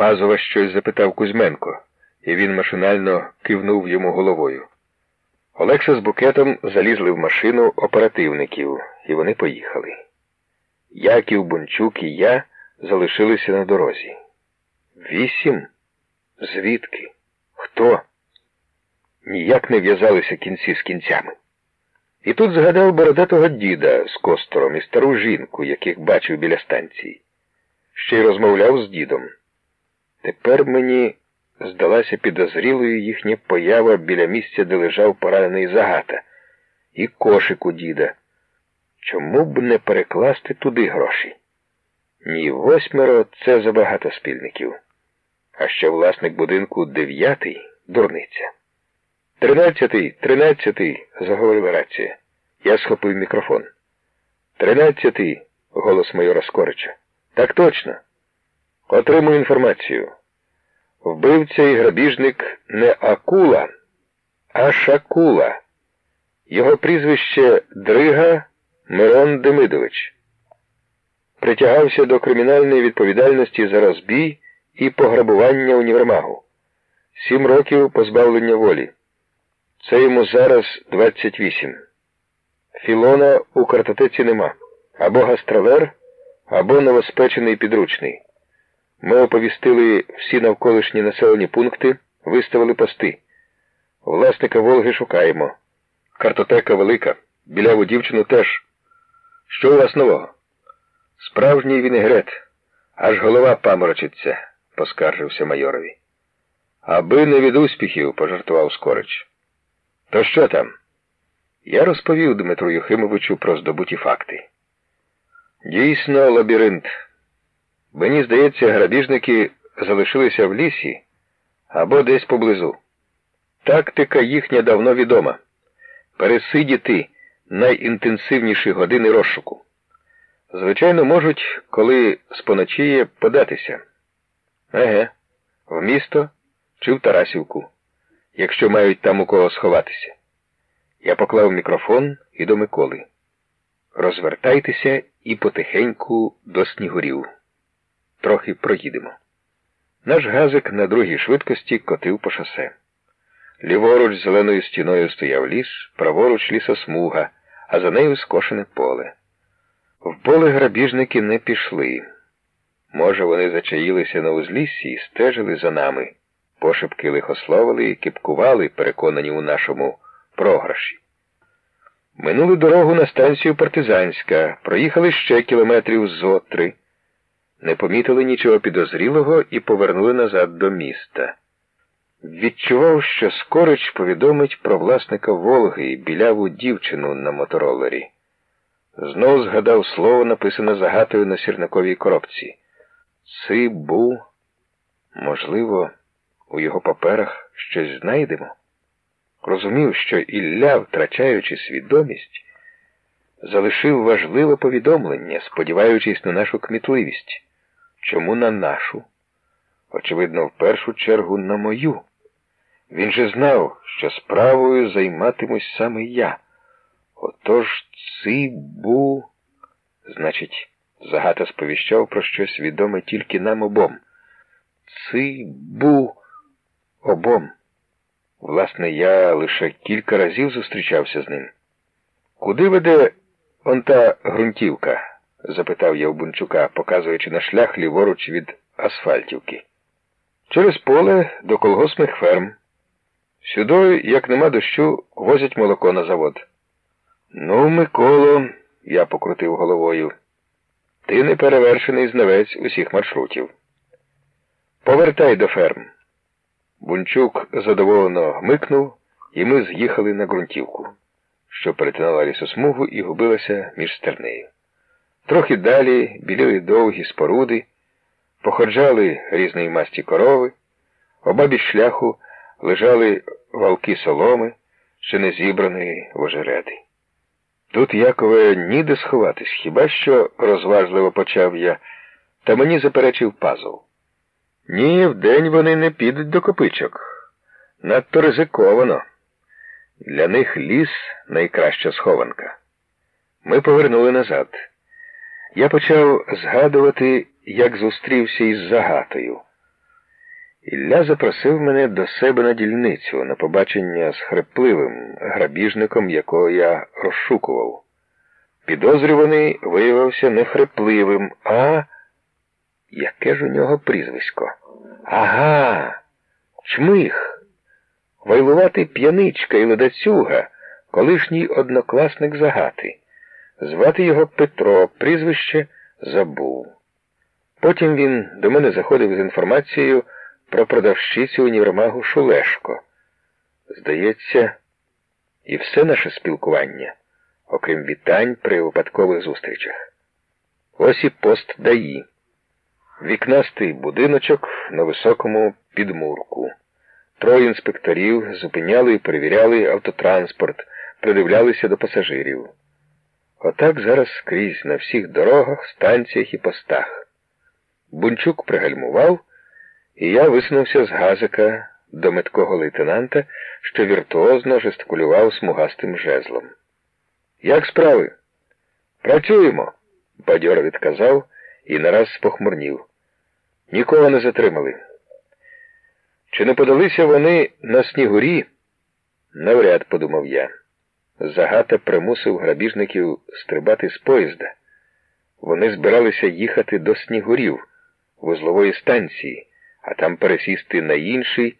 Пазова щось запитав Кузьменко, і він машинально кивнув йому головою. Олекса з букетом залізли в машину оперативників, і вони поїхали. Яків, Бунчук і я залишилися на дорозі. Вісім? Звідки? Хто? Ніяк не в'язалися кінці з кінцями. І тут згадав бородатого діда з костором і стару жінку, яких бачив біля станції. Ще й розмовляв з дідом. Тепер мені здалася підозрілою їхня поява біля місця, де лежав поранений загата, і кошик у діда. Чому б не перекласти туди гроші? Ні, восьмеро це забагато спільників. А ще власник будинку дев'ятий дурниця. Тринадцятий, тринадцятий, заговорила рація. Я схопив мікрофон. Тринадцятий, голос майора Скорича. Так точно. Отримую інформацію. Вбивця і грабіжник не Акула, а Шакула. Його прізвище Дрига Мирон Демидович. Притягався до кримінальної відповідальності за розбій і пограбування універмагу. Сім років позбавлення волі. Це йому зараз 28. Філона у картотеці нема. Або гастролер, або новоспечений підручний. Ми оповістили всі навколишні населені пункти, виставили пости. Власника Волги шукаємо. Картотека велика. Біляву дівчину теж. Що у вас нового? Справжній вінегрет. Аж голова паморочиться, поскаржився майорові. Аби не від успіхів, пожартував Скорич. То що там? Я розповів Дмитру Юхимовичу про здобуті факти. Дійсно, лабіринт. Мені здається, грабіжники залишилися в лісі або десь поблизу. Тактика їхня давно відома пересидіти найінтенсивніші години розшуку. Звичайно, можуть, коли споночіє, податися. Еге, в місто чи в Тарасівку, якщо мають там у кого сховатися. Я поклав мікрофон і до Миколи. Розвертайтеся і потихеньку до снігурів. Трохи проїдемо. Наш газик на другій швидкості котив по шосе. Ліворуч зеленою стіною стояв ліс, праворуч лісосмуга, а за нею скошене поле. В поле грабіжники не пішли. Може, вони зачаїлися на узліссі і стежили за нами, пошепки лихословили і кипкували, переконані у нашому програші. Минули дорогу на станцію партизанська, проїхали ще кілометрів зо три, не помітили нічого підозрілого і повернули назад до міста. Відчував, що скорич повідомить про власника Волги і біляву дівчину на моторолері. Знов згадав слово, написане загатою на сірниковій коробці. Цибу. Можливо, у його паперах щось знайдемо. Розумів, що Ілля, втрачаючи свідомість, залишив важливе повідомлення, сподіваючись на нашу кмітливість. Чому на нашу? Очевидно, в першу чергу на мою. Він же знав, що справою займатимусь саме я. Отож цибу. Значить, загата сповіщав про щось відоме тільки нам обом. Цибу обом. Власне, я лише кілька разів зустрічався з ним. Куди веде он та ґрунтівка? Запитав я у Бунчука, показуючи на шлях ліворуч від асфальтівки. Через поле до колгоспних ферм. Сюди, як нема дощу, возять молоко на завод. Ну, Миколо, я покрутив головою. Ти не перевершений знавець усіх маршрутів. Повертай до ферм. Бунчук задоволено гмикнув, і ми з'їхали на ґрунтівку, що перетинала лісосмугу і губилася між стернею. Трохи далі біліли довгі споруди, походжали різної масті корови, обабіч шляху лежали валки соломи, ще не зібраної в ожерети. Тут, Якове, ніде сховатись, хіба що розважливо почав я, та мені заперечив пазл. Ні, вдень вони не підуть до копичок. Надто ризиковано. Для них ліс найкраща схованка. Ми повернули назад. Я почав згадувати, як зустрівся із загатою. Ілля запросив мене до себе на дільницю на побачення з хрипливим грабіжником, якого я розшукував. Підозрюваний виявився не хрипливим, а яке ж у нього прізвисько? Ага, чмих, вайлуватий п'яничка і ледацюга, колишній однокласник загати. Звати його Петро, прізвище забув. Потім він до мене заходив з інформацією про продавщицю універмагу Шулешко. Здається, і все наше спілкування, окрім вітань при випадкових зустрічах. Ось і пост даї. Вікнастий будиночок на високому підмурку. Троє інспекторів зупиняли і перевіряли автотранспорт, придивлялися до пасажирів. Отак зараз скрізь на всіх дорогах, станціях і постах. Бунчук пригальмував, і я висунувся з газика до меткого лейтенанта, що віртуозно жестикулював смугастим жезлом. Як справи? Працюємо, бадьоро відказав і нараз спохмурнів. Нікого не затримали. Чи не подалися вони на снігурі? Навряд, подумав я. Загата примусив грабіжників стрибати з поїзда. Вони збиралися їхати до снігурів, вузлової станції, а там пересісти на інший